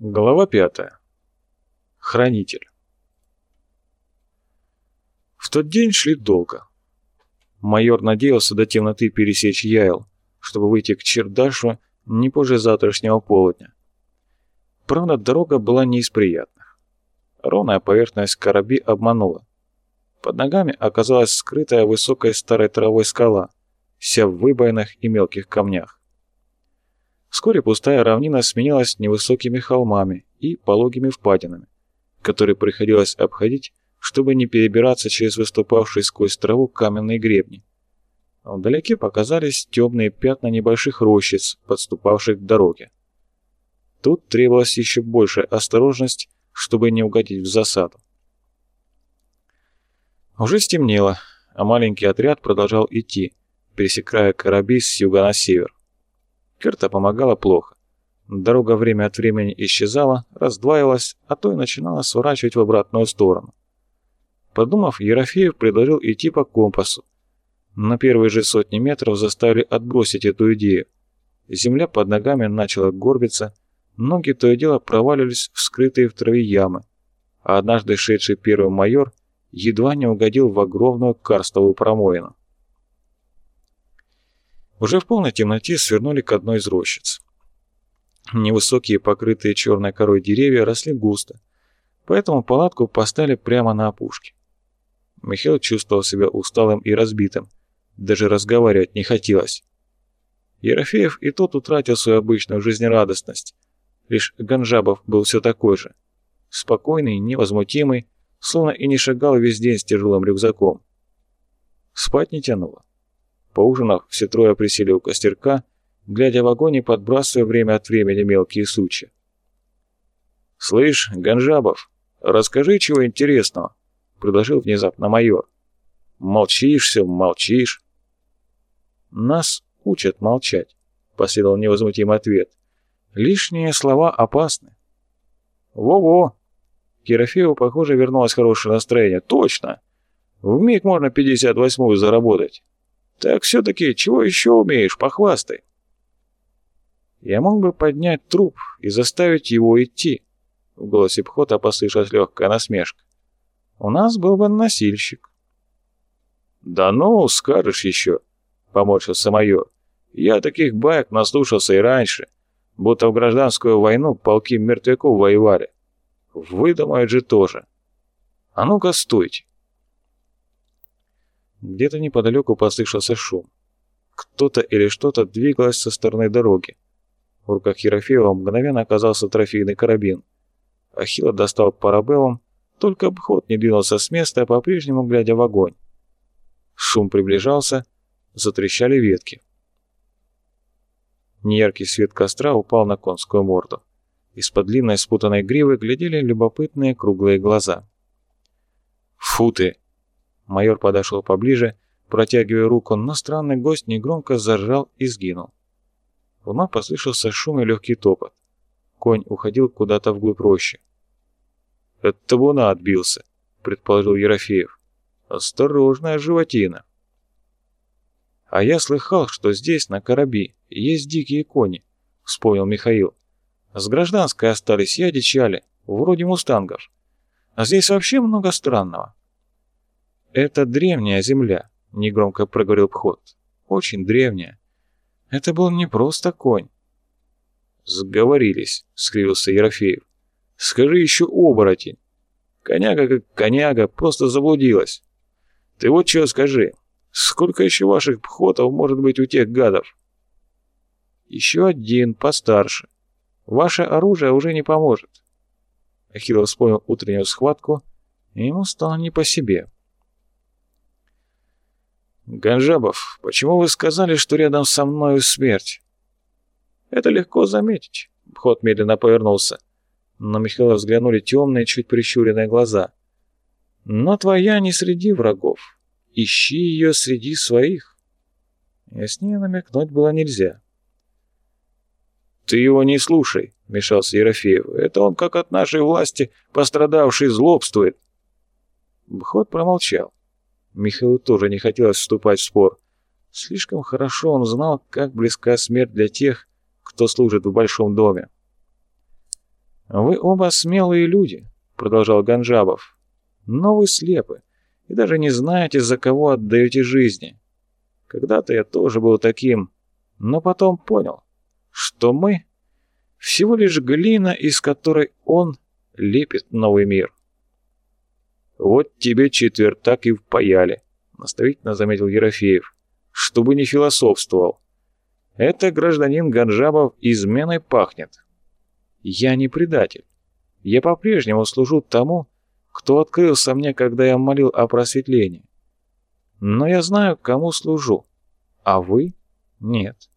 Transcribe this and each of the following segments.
Глава пятая. Хранитель. В тот день шли долго. Майор надеялся до темноты пересечь Яйл, чтобы выйти к Чердашу не позже завтрашнего полудня. Правда, дорога была не из приятных. Ровная поверхность кораби обманула. Под ногами оказалась скрытая высокой старой травой скала, вся в выбоинах и мелких камнях. Вскоре пустая равнина сменилась невысокими холмами и пологими впадинами, которые приходилось обходить, чтобы не перебираться через выступавшие сквозь траву каменные гребни. Вдалеке показались темные пятна небольших рощиц, подступавших к дороге. Тут требовалась еще большая осторожность, чтобы не угодить в засаду. Уже стемнело, а маленький отряд продолжал идти, пересекая кораби с юга на север. Карта помогала плохо. Дорога время от времени исчезала, раздваивалась, а то и начинала сворачивать в обратную сторону. Подумав, Ерофеев предложил идти по компасу. На первые же сотни метров заставили отбросить эту идею. Земля под ногами начала горбиться, ноги то и дело проваливались в скрытые в траве ямы, а однажды шедший первый майор едва не угодил в огромную карстовую промоину. Уже в полной темноте свернули к одной из рощиц. Невысокие, покрытые черной корой деревья росли густо, поэтому палатку поставили прямо на опушке. Михаил чувствовал себя усталым и разбитым, даже разговаривать не хотелось. Ерофеев и тот утратил свою обычную жизнерадостность, лишь Ганжабов был все такой же, спокойный, невозмутимый, словно и не шагал весь день с тяжелым рюкзаком. Спать не тянуло. Поужинав, все трое присели у костерка, глядя в огонь и подбрасывая время от времени мелкие сучья. «Слышь, Ганжабов, расскажи чего интересного», — предложил внезапно майор. «Молчишь все, молчишь». «Нас учат молчать», — последовал невозмутимый ответ. «Лишние слова опасны». «Во-во!» Керофееву, похоже, вернулось хорошее настроение. «Точно! В миг можно 58-ю заработать. Так все-таки чего еще умеешь, похвастай. Я мог бы поднять труп и заставить его идти. В голосе Пхота послышалась легкая насмешка. У нас был бы носильщик. Да ну, скажешь еще, поморщился майор. Я таких баек наслушался и раньше, будто в гражданскую войну полки мертвяков воевали. Выдумают же тоже. А ну-ка, стойте. Где-то неподалеку послышался шум. Кто-то или что-то двигалось со стороны дороги. В руках Ерофеева мгновенно оказался трофейный карабин. Ахилла достал парабеллум, только обход не двинулся с места, по-прежнему глядя в огонь. Шум приближался, затрещали ветки. Неяркий свет костра упал на конскую морду. Из-под длинной спутанной гривы глядели любопытные круглые глаза. «Фу ты!» Майор подошел поближе, протягивая руку, но странный гость негромко заржал и сгинул. Вновь послышался шум и легкий топот. Конь уходил куда-то вглубь рощи. «От табуна отбился», — предположил Ерофеев. «Осторожная животина». «А я слыхал, что здесь, на Кораби, есть дикие кони», — вспомнил Михаил. «С гражданской остались я дичали, вроде мустангов. А здесь вообще много странного. «Это древняя земля», — негромко проговорил Пхот. «Очень древняя. Это был не просто конь». «Сговорились», — скривился Ерофеев. «Скажи еще оборотень. Коняга как коняга, просто заблудилась. Ты вот что скажи, сколько еще ваших пхотов может быть у тех гадов?» «Еще один, постарше. Ваше оружие уже не поможет». Ахилл вспомнил утреннюю схватку, и ему стало не по себе. «Ганжабов, почему вы сказали, что рядом со мною смерть?» «Это легко заметить», — Вход медленно повернулся. На Михаила взглянули темные, чуть прищуренные глаза. «Но твоя не среди врагов. Ищи ее среди своих». Яснее намекнуть было нельзя. «Ты его не слушай», — мешался Ерофеев. «Это он, как от нашей власти, пострадавший, злобствует». Бхот промолчал. Михаилу тоже не хотелось вступать в спор. Слишком хорошо он знал, как близка смерть для тех, кто служит в большом доме. «Вы оба смелые люди», — продолжал Ганжабов. «Но вы слепы и даже не знаете, за кого отдаете жизни. Когда-то я тоже был таким, но потом понял, что мы — всего лишь глина, из которой он лепит новый мир». «Вот тебе четвертак и впаяли», — наставительно заметил Ерофеев, — «чтобы не философствовал. Это гражданин Ганжабов изменой пахнет. Я не предатель. Я по-прежнему служу тому, кто открылся мне, когда я молил о просветлении. Но я знаю, кому служу, а вы — нет.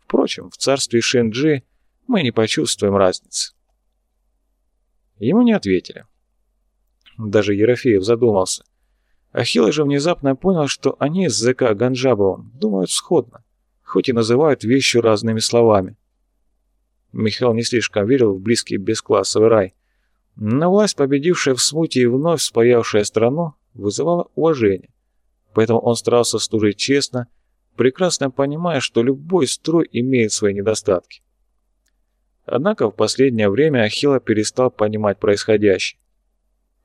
Впрочем, в царстве Шенджи мы не почувствуем разницы. Ему не ответили. Даже Ерофеев задумался. Ахилла же внезапно понял, что они с ЗК Ганжабовым думают сходно, хоть и называют вещи разными словами. Михаил не слишком верил в близкий бесклассовый рай, но власть, победившая в смуте и вновь спаявшая страну, вызывала уважение, поэтому он старался служить честно, прекрасно понимая, что любой строй имеет свои недостатки. Однако в последнее время Ахилла перестал понимать происходящее.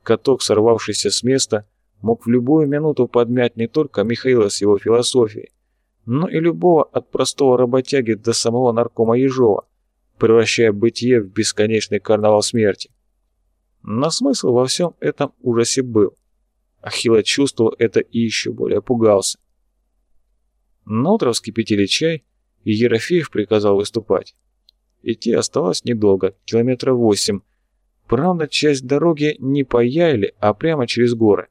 Каток, сорвавшийся с места, мог в любую минуту подмять не только Михаила с его философией, но и любого от простого работяги до самого наркома Ежова, превращая бытие в бесконечный карнавал смерти. Но смысл во всем этом ужасе был. Ахилла чувствовал это и еще более пугался. Наутро вскипятили чай, и Ерофеев приказал выступать. Идти осталось недолго, километра восемь, Правда, часть дороги не по Яйле, а прямо через горы.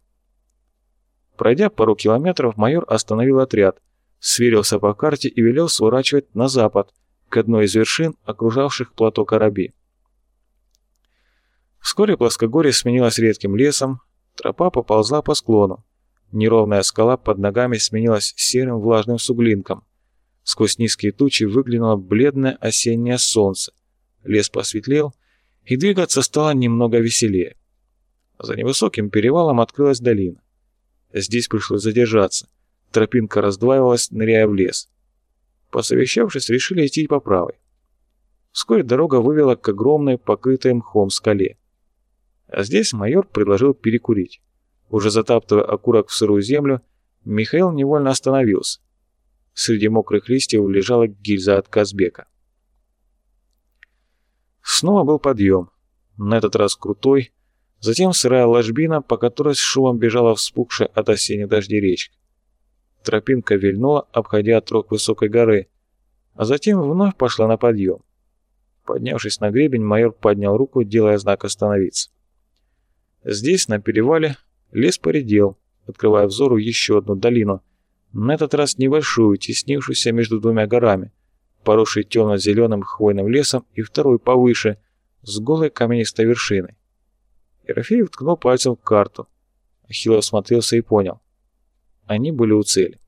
Пройдя пару километров, майор остановил отряд, сверился по карте и велел сворачивать на запад, к одной из вершин, окружавших плато Караби. Вскоре плоскогорье сменилось редким лесом, тропа поползла по склону. Неровная скала под ногами сменилась серым влажным суглинком. Сквозь низкие тучи выглянуло бледное осеннее солнце. Лес посветлел, и двигаться стало немного веселее. За невысоким перевалом открылась долина. Здесь пришлось задержаться. Тропинка раздваивалась, ныряя в лес. Посовещавшись, решили идти по правой. Вскоре дорога вывела к огромной, покрытой мхом скале. А здесь майор предложил перекурить. Уже затаптывая окурок в сырую землю, Михаил невольно остановился. Среди мокрых листьев лежала гильза от Казбека. Снова был подъем, на этот раз крутой, затем сырая ложбина, по которой с шумом бежала вспухшая от осенних дождей речка. Тропинка вильнула, обходя отрог высокой горы, а затем вновь пошла на подъем. Поднявшись на гребень, майор поднял руку, делая знак «Остановиться». Здесь, на перевале, лес поредел, открывая взору еще одну долину, на этот раз небольшую, теснившуюся между двумя горами, поросший темно-зеленым хвойным лесом, и второй повыше, с голой каменистой вершиной. Ерофеев ткнул пальцем в карту. Ахилл осмотрелся и понял. Они были у цели.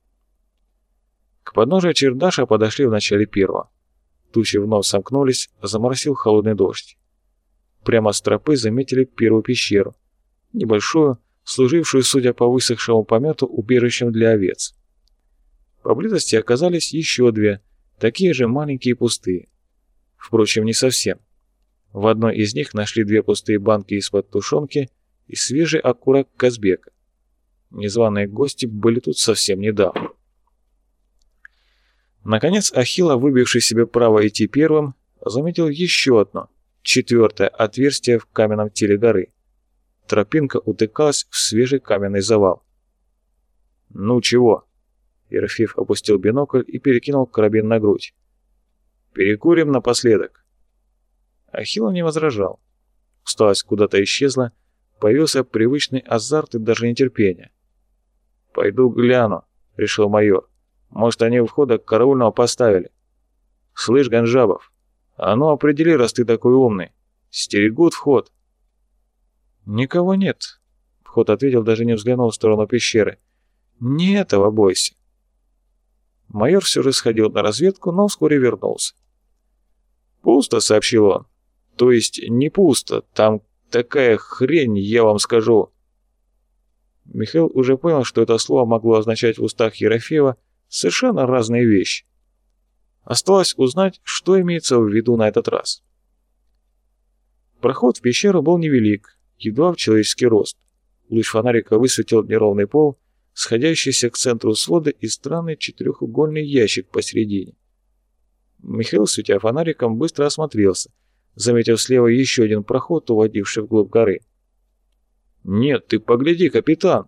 К подножию чердаша подошли в начале первого. Тучи вновь сомкнулись, заморосил холодный дождь. Прямо с тропы заметили первую пещеру. Небольшую, служившую, судя по высохшему помету, убежищем для овец. Поблизости оказались еще две – такие же маленькие и пустые. Впрочем, не совсем. В одной из них нашли две пустые банки из-под тушенки и свежий окурок Казбека. Незваные гости были тут совсем недавно. Наконец Ахилла, выбивший себе право идти первым, заметил еще одно, четвертое отверстие в каменном теле горы. Тропинка утыкалась в свежий каменный завал. «Ну чего?» Ерофеев опустил бинокль и перекинул карабин на грудь. «Перекурим напоследок». Ахилл не возражал. Усталость куда-то исчезла, появился привычный азарт и даже нетерпение. «Пойду гляну», — решил майор. «Может, они у входа караульного поставили». «Слышь, Ганжабов, а ну определи, раз ты такой умный. Стерегут вход». «Никого нет», — вход ответил, даже не взглянул в сторону пещеры. «Не этого бойся. Майор все же сходил на разведку, но вскоре вернулся. «Пусто», — сообщил он. «То есть не пусто, там такая хрень, я вам скажу». Михаил уже понял, что это слово могло означать в устах Ерофеева совершенно разные вещи. Осталось узнать, что имеется в виду на этот раз. Проход в пещеру был невелик, едва в человеческий рост. Луч фонарика высветил неровный пол, сходящийся к центру свода и странный четырехугольный ящик посередине. Михаил, светя фонариком, быстро осмотрелся, заметив слева еще один проход, уводивший вглубь горы. «Нет, ты погляди, капитан!»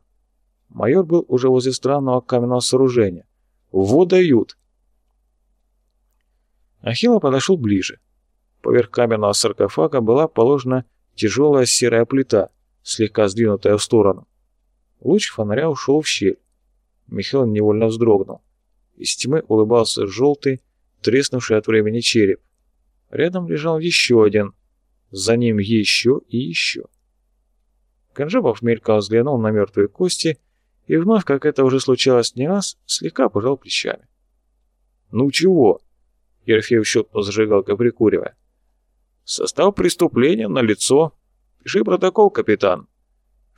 Майор был уже возле странного каменного сооружения. «Вот дают!» Ахилла подошел ближе. Поверх каменного саркофага была положена тяжелая серая плита, слегка сдвинутая в сторону. Луч фонаря ушел в щель. Михаил невольно вздрогнул. Из тьмы улыбался желтый, треснувший от времени череп. Рядом лежал еще один. За ним еще и еще. Конжабов мельком взглянул на мертвые кости и вновь, как это уже случалось не раз, слегка пожал плечами. «Ну чего?» — Ерофеев щелкнул зажигалкой, прикуривая. «Состав преступления на лицо. Пиши протокол, капитан.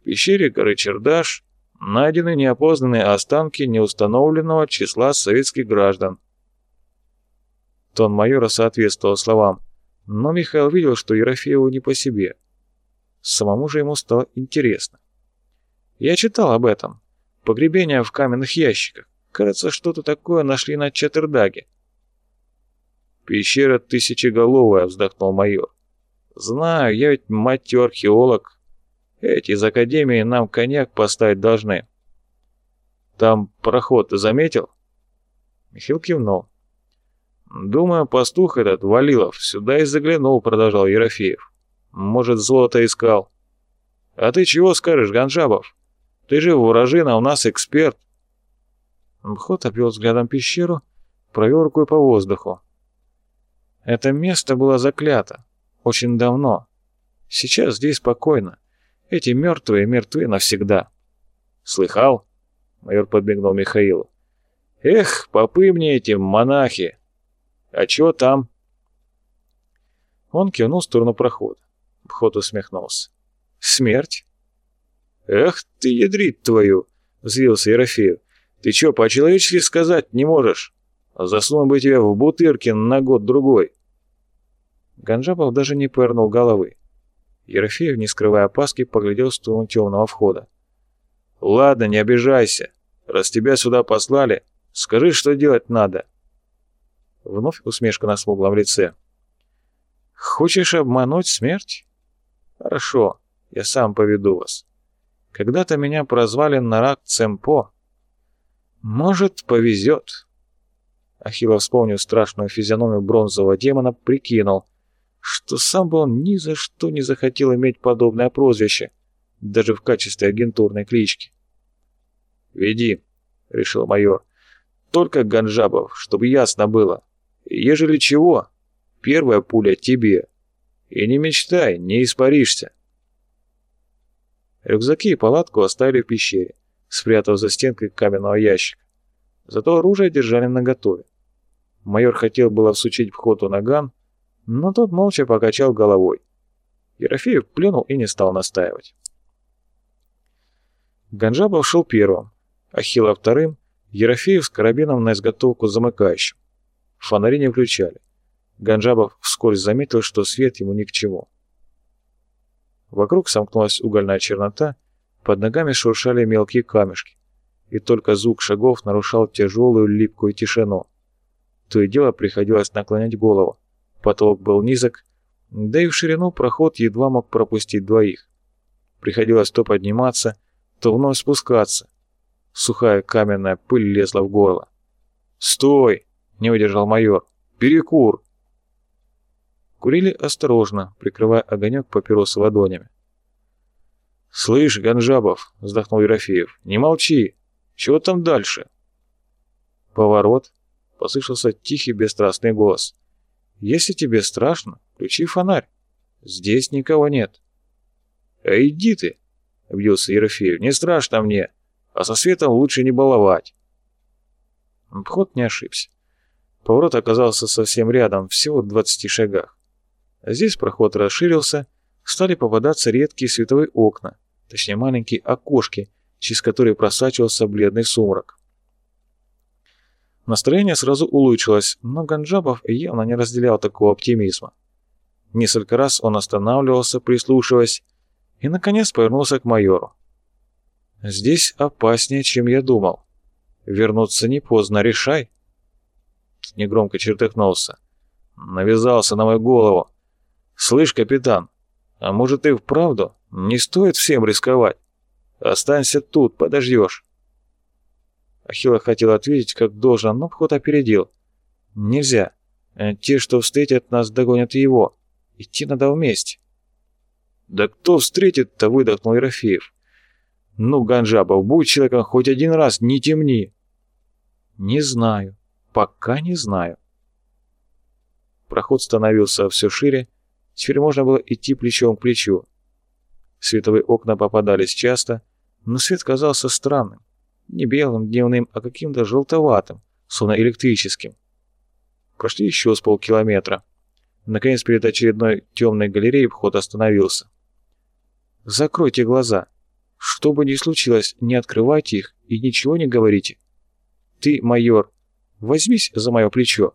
Пещере горы Чердаш найдены неопознанные останки неустановленного числа советских граждан. Тон майора соответствовал словам, но Михаил видел, что Ерофееву не по себе. Самому же ему стало интересно. Я читал об этом. Погребение в каменных ящиках. Кажется, что-то такое нашли на Чаттердаге. «Пещера тысячеголовая», — вздохнул майор. «Знаю, я ведь мать археолог. Эти из Академии нам коньяк поставить должны». «Там проход ты заметил?» Михаил кивнул. «Думаю, пастух этот, Валилов, сюда и заглянул», — продолжал Ерофеев. «Может, золото искал». «А ты чего скажешь, Ганжабов? Ты же ворожин, а у нас эксперт». Мхот обвел взглядом пещеру, провел рукой по воздуху. Это место было заклято. Очень давно. Сейчас здесь спокойно. Эти мертвые мертвы навсегда. «Слыхал?» — майор подмигнул Михаилу. «Эх, попы мне эти монахи! «А чего там?» Он кивнул в сторону прохода. Вход усмехнулся. «Смерть?» «Эх ты, ядрить твою!» — взвился Ерофеев. «Ты чё, по-человечески сказать не можешь? Засунул бы тебя в бутыркин на год-другой!» Ганжапов даже не повернул головы. Ерофеев, не скрывая опаски, поглядел в сторону темного входа. «Ладно, не обижайся. Раз тебя сюда послали, скажи, что делать надо. Вновь усмешка на смуглом лице. «Хочешь обмануть смерть? Хорошо, я сам поведу вас. Когда-то меня прозвали Нарак Цемпо. Может, повезет». Ахилла, вспомнив страшную физиономию бронзового демона, прикинул, что сам бы он ни за что не захотел иметь подобное прозвище, даже в качестве агентурной клички. «Веди», — решил майор, — «только Ганжабов, чтобы ясно было. Ежели чего, первая пуля тебе. И не мечтай, не испаришься. Рюкзаки и палатку оставили в пещере, спрятав за стенкой каменного ящика. Зато оружие держали наготове. Майор хотел было всучить входу наган, но тот молча покачал головой. Ерофеев плюнул и не стал настаивать. Ганжабов шел первым, Ахилла вторым, Ерофеев с карабином на изготовку замыкающим. Фонари не включали. Ганжабов вскользь заметил, что свет ему ни к чему. Вокруг сомкнулась угольная чернота, под ногами шуршали мелкие камешки, и только звук шагов нарушал тяжелую липкую тишину. То и дело приходилось наклонять голову. Потолок был низок, да и в ширину проход едва мог пропустить двоих. Приходилось то подниматься, то вновь спускаться. Сухая каменная пыль лезла в горло. «Стой!» не выдержал майор. «Перекур!» Курили осторожно, прикрывая огонек папиросы ладонями. «Слышь, Ганжабов!» — вздохнул Ерофеев. «Не молчи! Чего там дальше?» «Поворот!» — послышался тихий бесстрастный голос. «Если тебе страшно, включи фонарь. Здесь никого нет». «А иди ты!» — обиделся Ерофеев. «Не страшно мне, а со светом лучше не баловать». Вход не ошибся. Поворот оказался совсем рядом, всего в 20 шагах. Здесь проход расширился, стали попадаться редкие световые окна, точнее маленькие окошки, через которые просачивался бледный сумрак. Настроение сразу улучшилось, но Ганджабов явно не разделял такого оптимизма. Несколько раз он останавливался, прислушиваясь, и, наконец, повернулся к майору. «Здесь опаснее, чем я думал. Вернуться не поздно, решай». Негромко чертыхнулся. Навязался на мою голову. «Слышь, капитан, а может и вправду не стоит всем рисковать? Останься тут, подождешь». Ахилла хотел ответить, как должен, но вход опередил. «Нельзя. Э, те, что встретят нас, догонят его. Идти надо вместе». «Да кто встретит-то?» — выдохнул Ерофеев. «Ну, Ганжабов, будь человеком хоть один раз, не темни!» «Не знаю. Пока не знаю». Проход становился все шире, теперь можно было идти плечом к плечу. Световые окна попадались часто, но свет казался странным. Не белым, дневным, а каким-то желтоватым, словно электрическим. Прошли еще с полкилометра. Наконец, перед очередной темной галереей вход остановился. Закройте глаза. Что бы ни случилось, не открывайте их и ничего не говорите. Ты, майор, возьмись за мое плечо.